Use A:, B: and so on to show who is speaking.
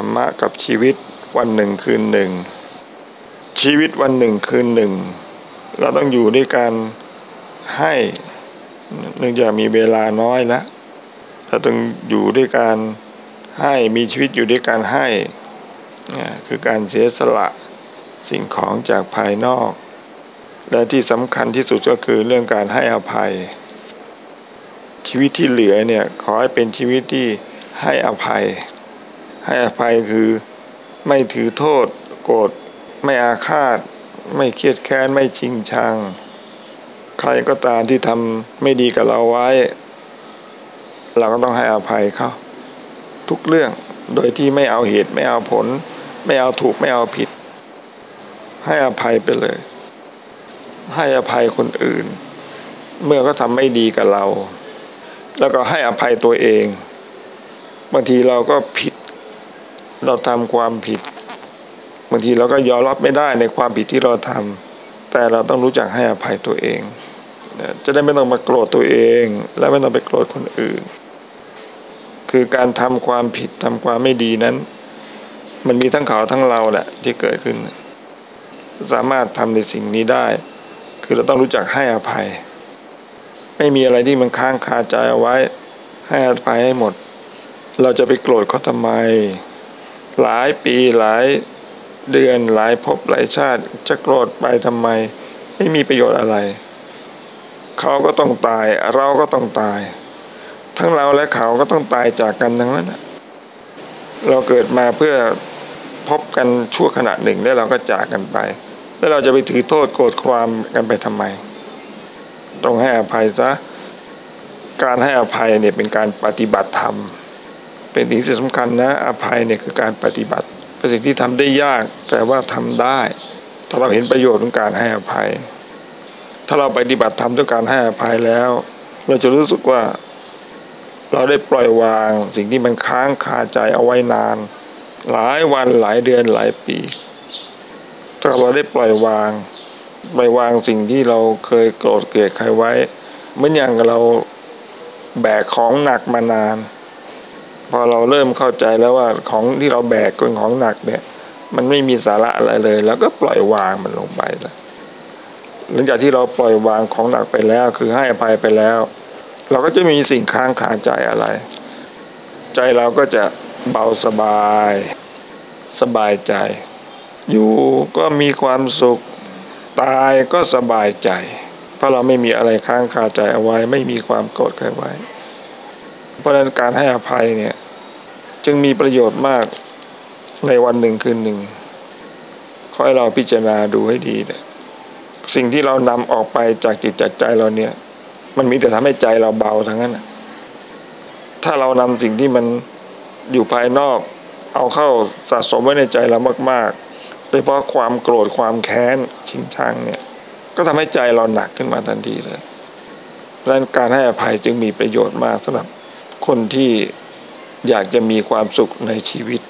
A: รรมะกับชีวิตวันหนึ่งคืนหนึ่ง ชีวิตวันหนึ่งคืนหนึ่ง เราต้องอยู่ด้วยการให้เนื่องจากมีเวลาน้อยแล้วเราต้องอยู่ด้วยการให้มีชีวิตอยู่ด้วยการให้คือการเสียสละสิ่งของจากภายนอก และที่สำคัญที่สุดก็คือเรื่องการให้อภัย ชีวิตที่เหลือเนี่ยขอให้เป็นชีวิตที่ให้อภัย ให้อภัยคือไม่ถือโทษ โกรธไม่อาฆาต ไม่เครียดแค้นไม่จริงชัง ใครก็ตามที่ทำไม่ดีกับเราไว้ เราก็ต้องให้อภัยเขาทุกเรื่องโดยที่ไม่เอาเหตุไม่เอาผล ไม่เอาถูกไม่เอาผิด ให้อภัยไปเลย ให้อภัยคนอื่น เมื่อเขาทำไม่ดีกับเรา แล้วก็ให้อภัยตัวเอง บางทีเราก็ผิด เราทำความผิดบางทีเราก็ยอมรับไม่ได้ในความผิดที่เราทำแต่เราต้องรู้จักให้อภัยตัวเอง จะได้ไม่ต้องมาโกรธตัวเอง และไม่ต้องไปโกรธคนอื่น คือการทำความผิดทำความไม่ดีนั้น มันมีทั้งเขาทั้งเราแหละที่เกิดขึ้น สามารถทำในสิ่งนี้ได้ คือเราต้องรู้จักให้อภัย ไม่มีอะไรที่มันค้างคาใจเอาไว้ ให้อภัยให้หมด เราจะไปโกรธเขาทำไม หลายปีหลายเดือนหลายภพหลายชาติจะโกรธไปทำไม ไม่มีประโยชน์อะไร เขาก็ต้องตายเราก็ต้องตาย ทั้งเราและเขาก็ต้องตายจากกันทั้งนั้นเราเกิดมาเพื่อพบกันชั่วขณะหนึ่งแล้วเราก็จากกันไป แล้วเราจะไปถือโทษโกรธความกันไปทำไม ต้องให้อภัยซะการให้อภัยเนี่ยเป็นการปฏิบัติธรรม เป็นสิ่งที่สำคัญนะอภัยเนี่ยคือการปฏิบัติเป็นสิ่งที่ทำได้ยากแต่ว่าทำได้ ถ้าเราเห็นประโยชน์ของการให้อภัย ถ้าเราปฏิบัติทำด้วยการให้อภัยแล้ว เราจะรู้สึกว่า เราได้ปล่อยวางสิ่งที่มันค้างคาใจเอาไว้นาน หลายวันหลายเดือนหลายปี ถ้าเราได้ปล่อยวางปล่อยวางสิ่งที่เราเคยโกรธเกลียดใครไว้เหมือนอย่างเราแบกของหนักมานาน พอเราเริ่มเข้าใจแล้วว่าของที่เราแบกเป็นของหนักเนี่ย มันไม่มีสาระอะไรเลย แล้วก็ปล่อยวางมันลงไปแล้วหลังจากที่เราปล่อยวางของหนักไปแล้ว คือให้อภัยไปแล้ว เราก็จะมีสิ่งค้างคาใจอะไร ใจเราก็จะเบาสบาย สบายใจ อยู่ก็มีความสุขตายก็สบายใจ เพราะเราไม่มีอะไรค้างคาใจเอาไว้ ไม่มีความโกรธใครไว้ เพราะนั้นการให้อภัยเนี่ย จึงมีประโยชน์มากในวันหนึ่งคืนหนึ่งขอให้เราพิจารณาดูให้ดีเนี่ยสิ่งที่เรานำออกไปจากจิตจากใจเราเนี่ย มันมีแต่ทำให้ใจเราเบาทั้งนั้นถ้าเรานำสิ่งที่มันอยู่ภายนอก เอาเข้าสะสมไว้ในใจเรามาก ๆ โดยเฉพาะความโกรธความแค้นชิงชังเนี่ย ก็ทำให้ใจเราหนักขึ้นมาทันทีเลยดังนั้นการให้อภัยจึงมีประโยชน์มากสำหรับ คนที่อยากจะมีความสุขในชีวิต